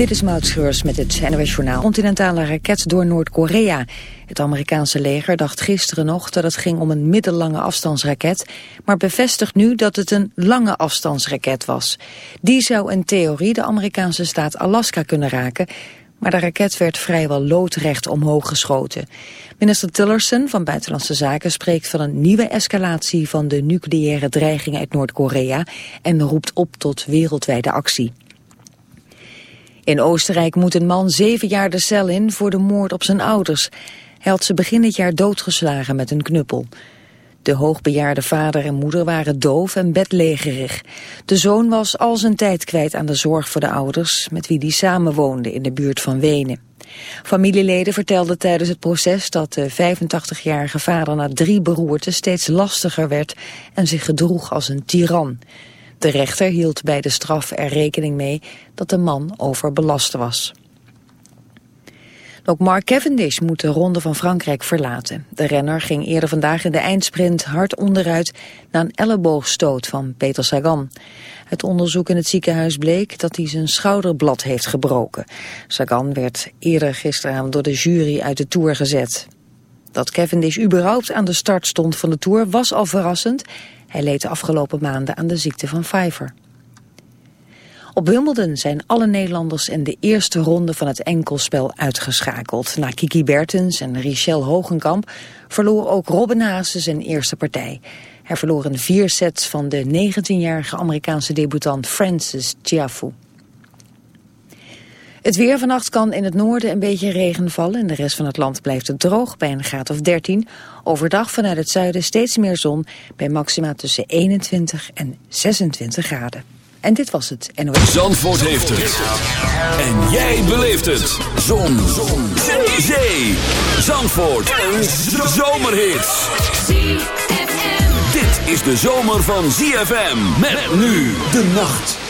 Dit is Maud met het NOS Journaal. Continentale raket door Noord-Korea. Het Amerikaanse leger dacht gisteren nog dat het ging om een middellange afstandsraket... maar bevestigt nu dat het een lange afstandsraket was. Die zou in theorie de Amerikaanse staat Alaska kunnen raken... maar de raket werd vrijwel loodrecht omhoog geschoten. Minister Tillerson van Buitenlandse Zaken spreekt van een nieuwe escalatie... van de nucleaire dreiging uit Noord-Korea... en roept op tot wereldwijde actie. In Oostenrijk moet een man zeven jaar de cel in voor de moord op zijn ouders. Hij had ze begin dit jaar doodgeslagen met een knuppel. De hoogbejaarde vader en moeder waren doof en bedlegerig. De zoon was al zijn tijd kwijt aan de zorg voor de ouders... met wie hij samenwoonde in de buurt van Wenen. Familieleden vertelden tijdens het proces dat de 85-jarige vader... na drie beroerten steeds lastiger werd en zich gedroeg als een tiran... De rechter hield bij de straf er rekening mee dat de man overbelast was. Ook Mark Cavendish moet de Ronde van Frankrijk verlaten. De renner ging eerder vandaag in de eindsprint hard onderuit... na een elleboogstoot van Peter Sagan. Het onderzoek in het ziekenhuis bleek dat hij zijn schouderblad heeft gebroken. Sagan werd eerder gisteravond door de jury uit de Tour gezet. Dat Cavendish überhaupt aan de start stond van de Tour was al verrassend... Hij leed de afgelopen maanden aan de ziekte van Pfeiffer. Op Wimbledon zijn alle Nederlanders in de eerste ronde van het enkelspel uitgeschakeld. Na Kiki Bertens en Richel Hogenkamp verloor ook Robin Haase zijn eerste partij. Hij verloor in vier sets van de 19-jarige Amerikaanse debutant Francis Tiafoe. Het weer vannacht kan in het noorden een beetje regen vallen. In de rest van het land blijft het droog bij een graad of 13. Overdag vanuit het zuiden steeds meer zon bij maxima tussen 21 en 26 graden. En dit was het NOS. Zandvoort heeft het. En jij beleeft het. Zon. zon. Zee. Zee. Zandvoort. Een zomerhit. Dit is de zomer van ZFM. Met nu de nacht.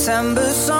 September song,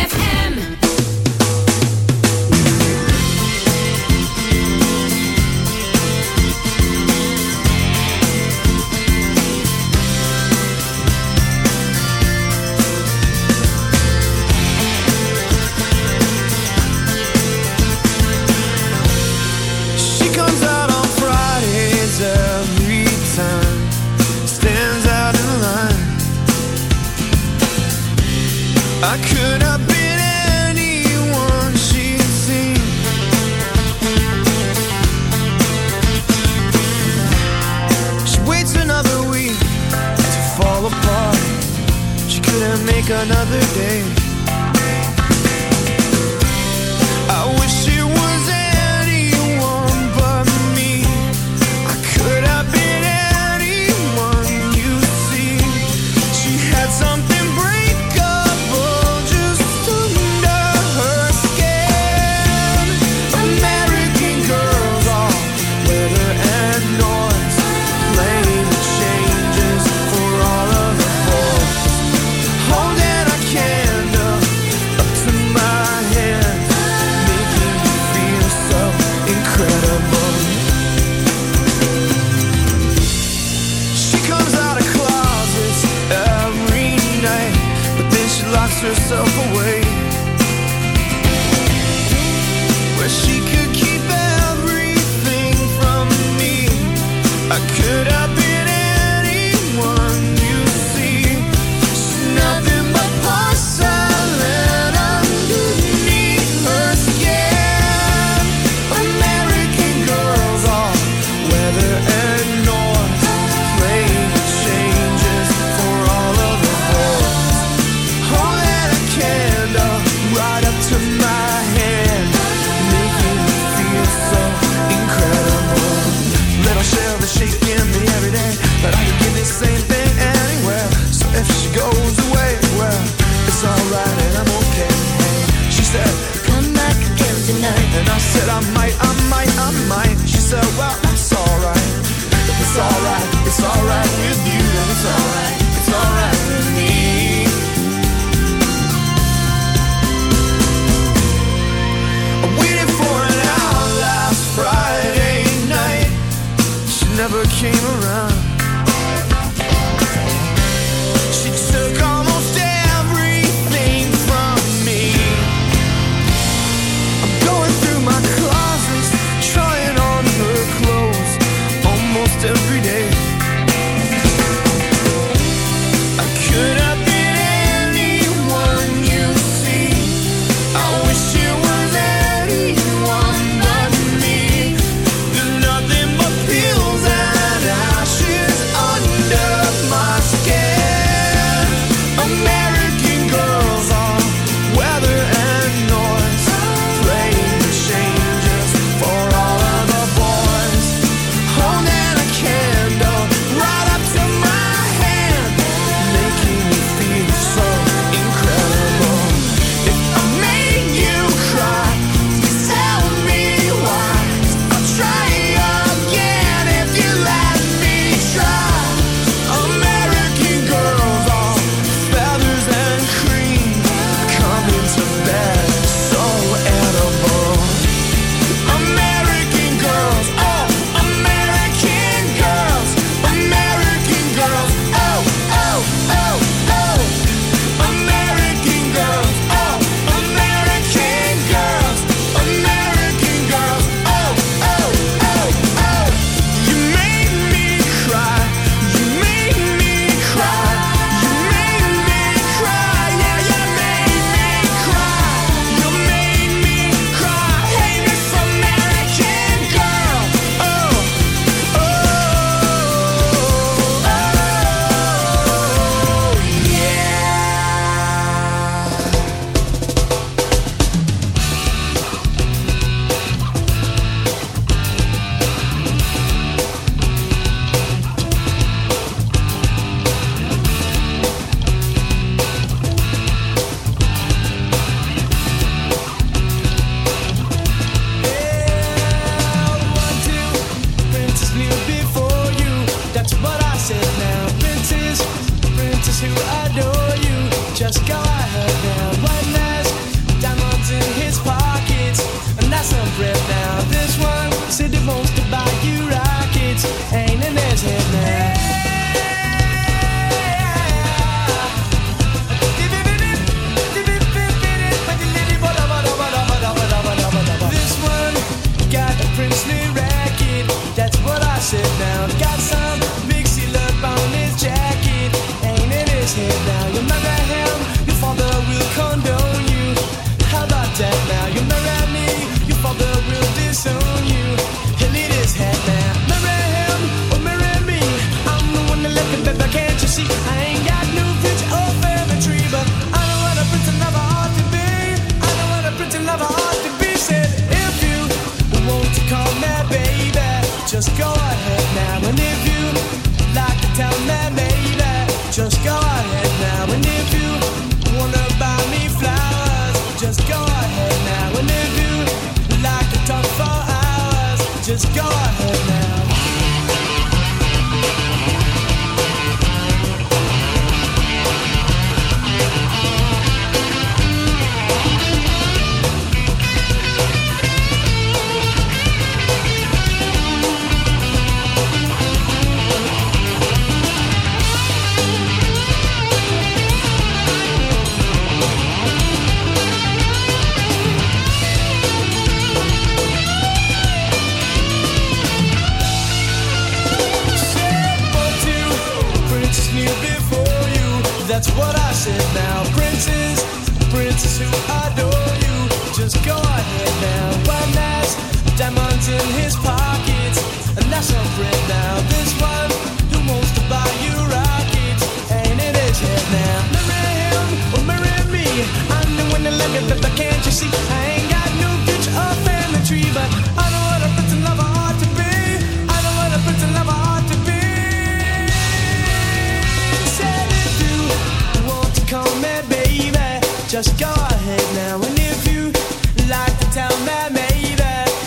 kids now. Remember him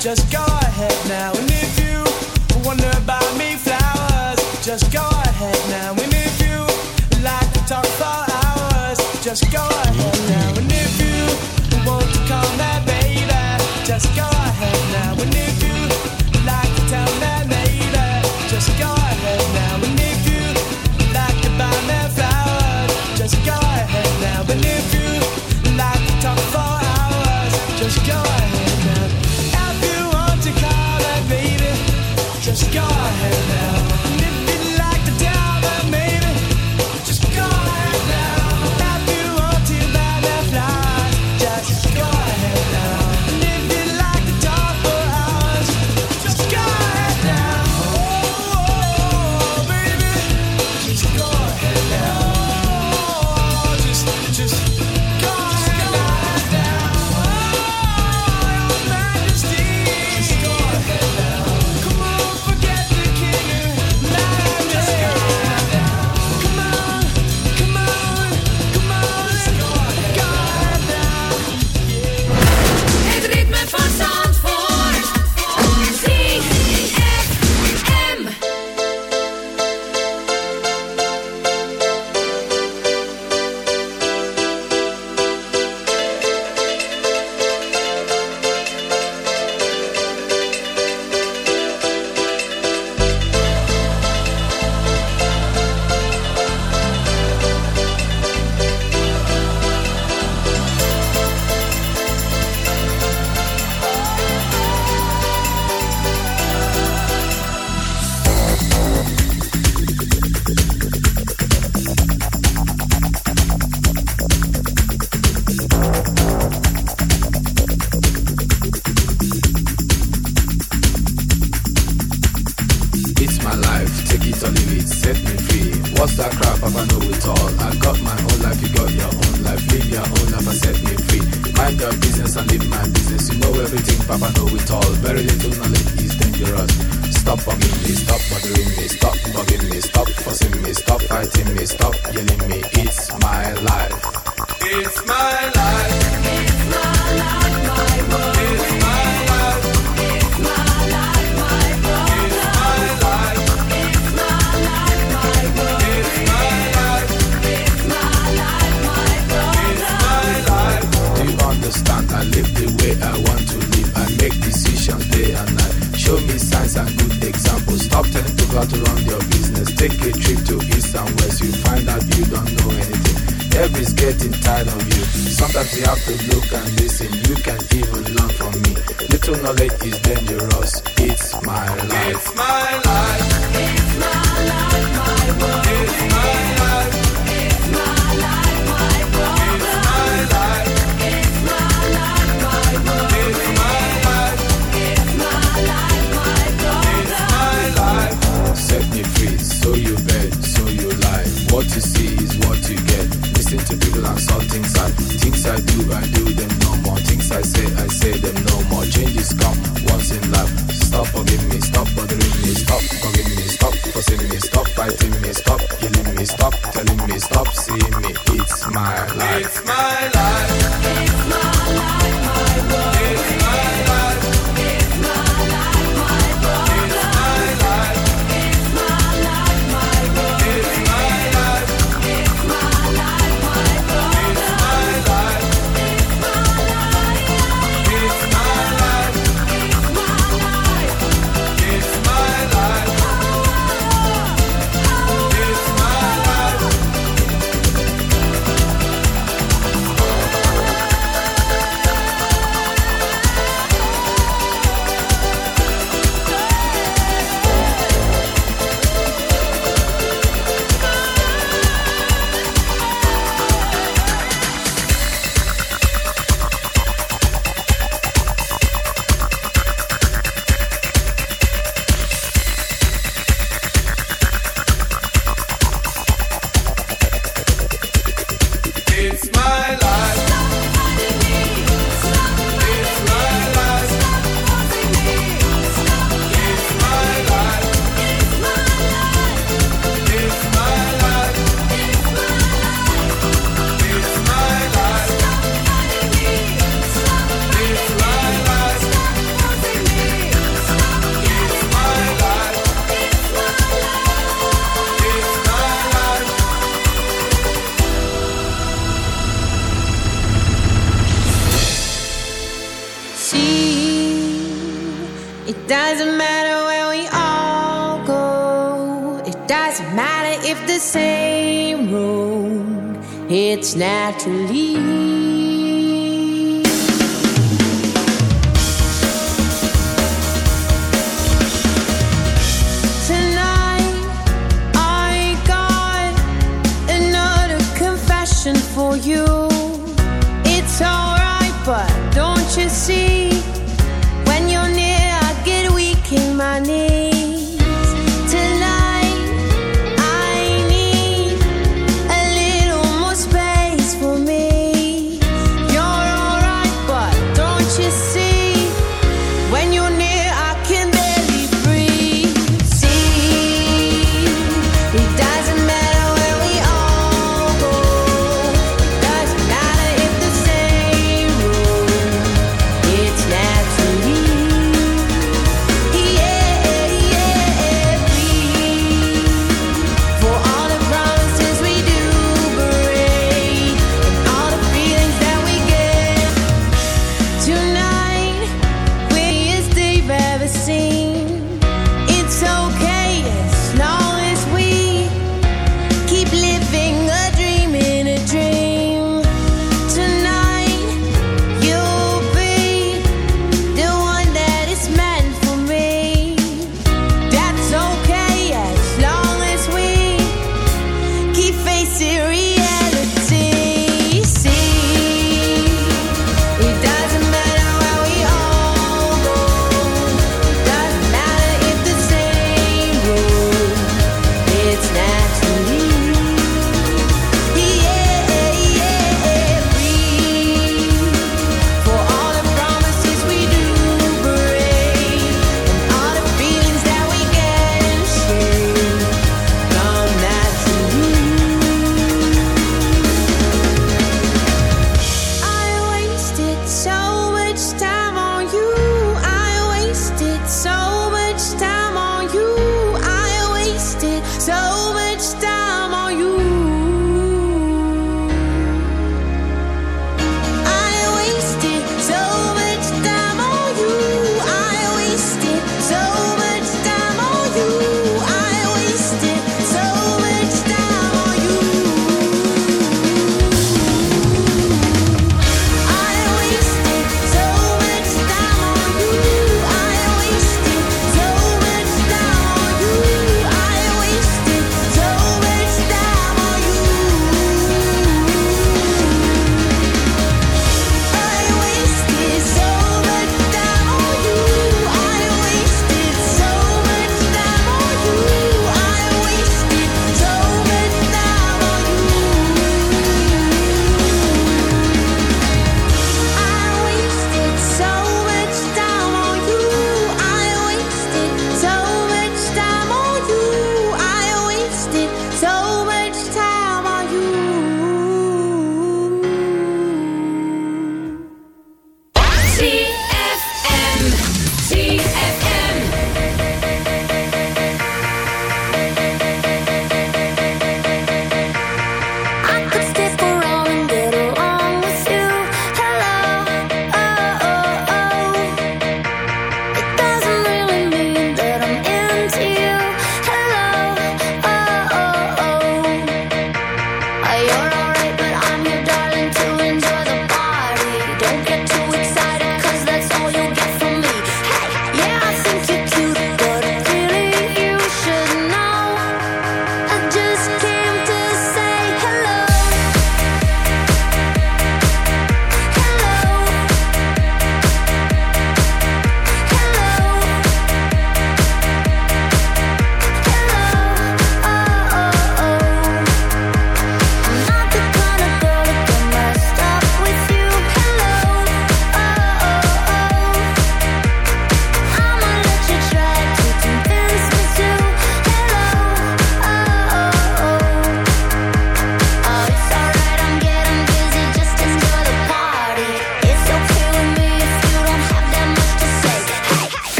just go ahead now. And if you wonder about me, flowers, just go ahead now. And if you like to talk for hours, just go ahead.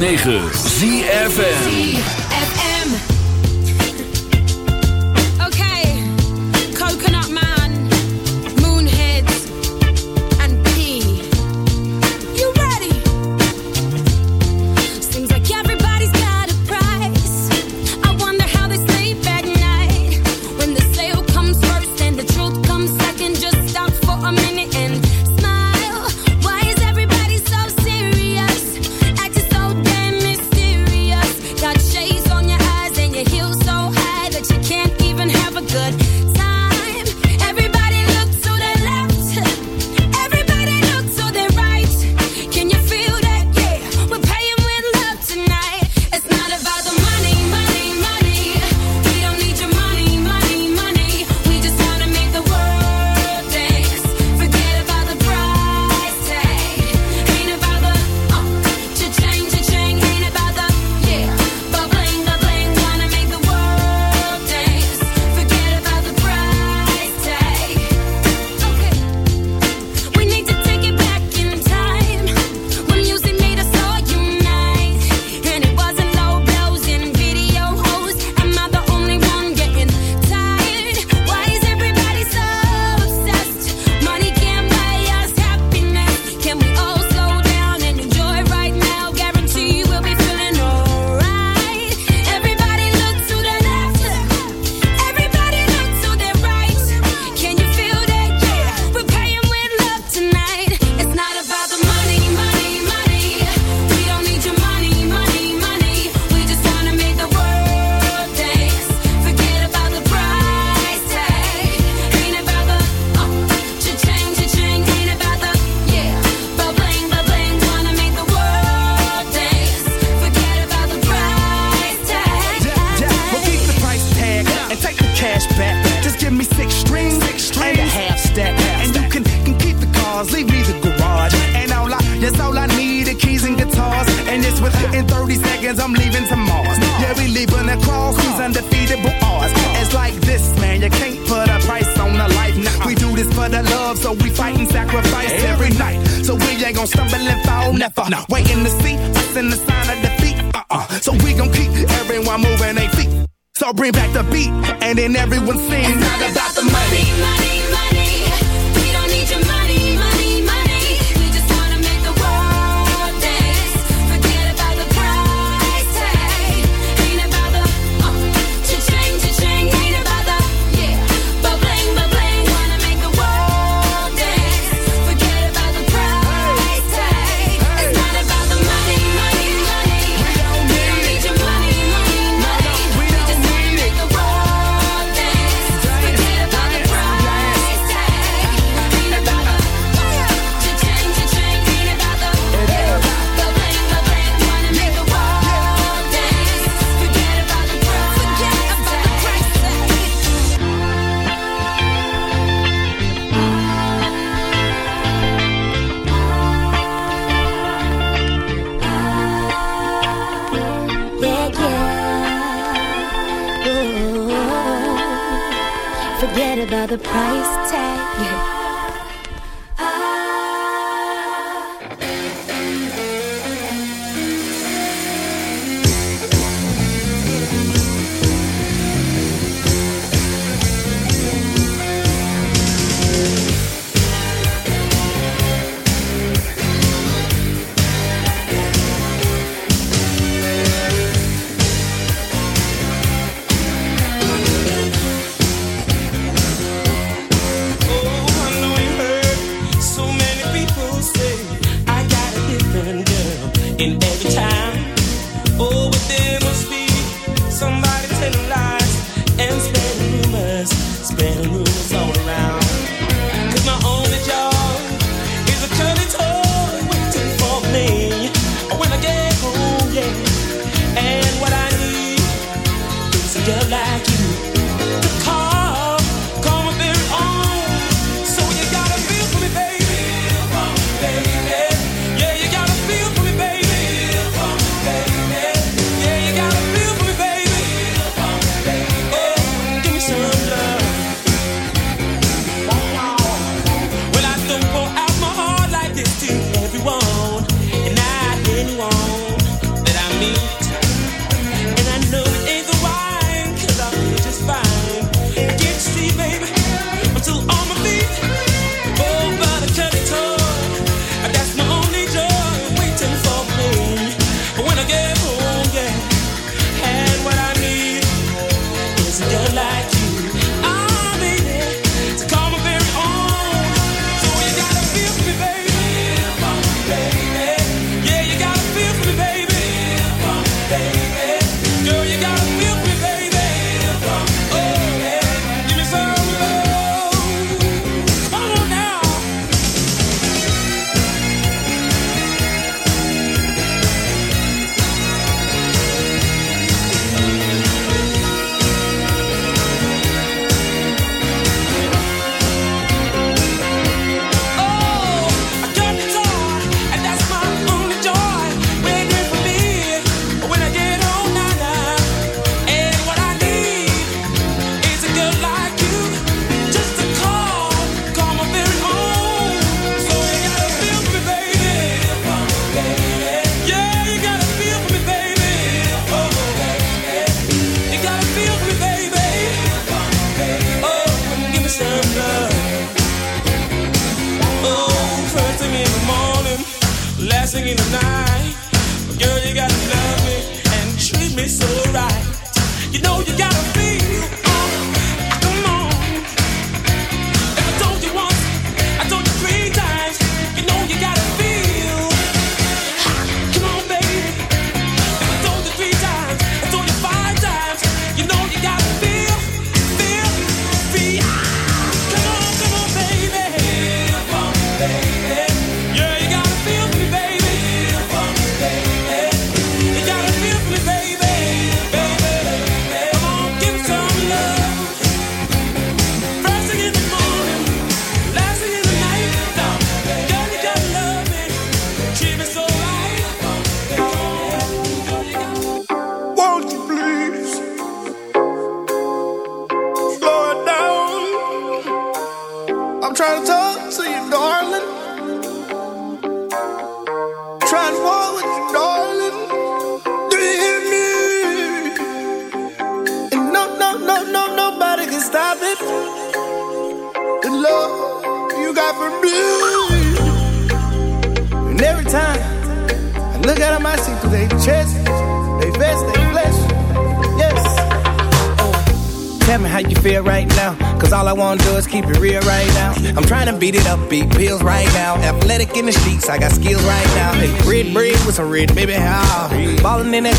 106.9 ZFM.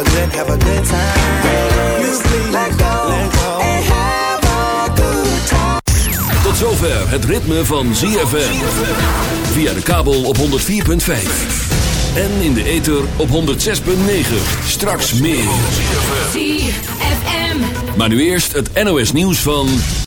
a good, have a good time. Please, please, let go, let go. and have a good time. Tot zover het ritme van ZFM. Via de kabel op 104.5. En in de ether op 106.9. Straks meer. ZFM. Maar nu eerst het NOS nieuws van...